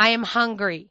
I am hungry.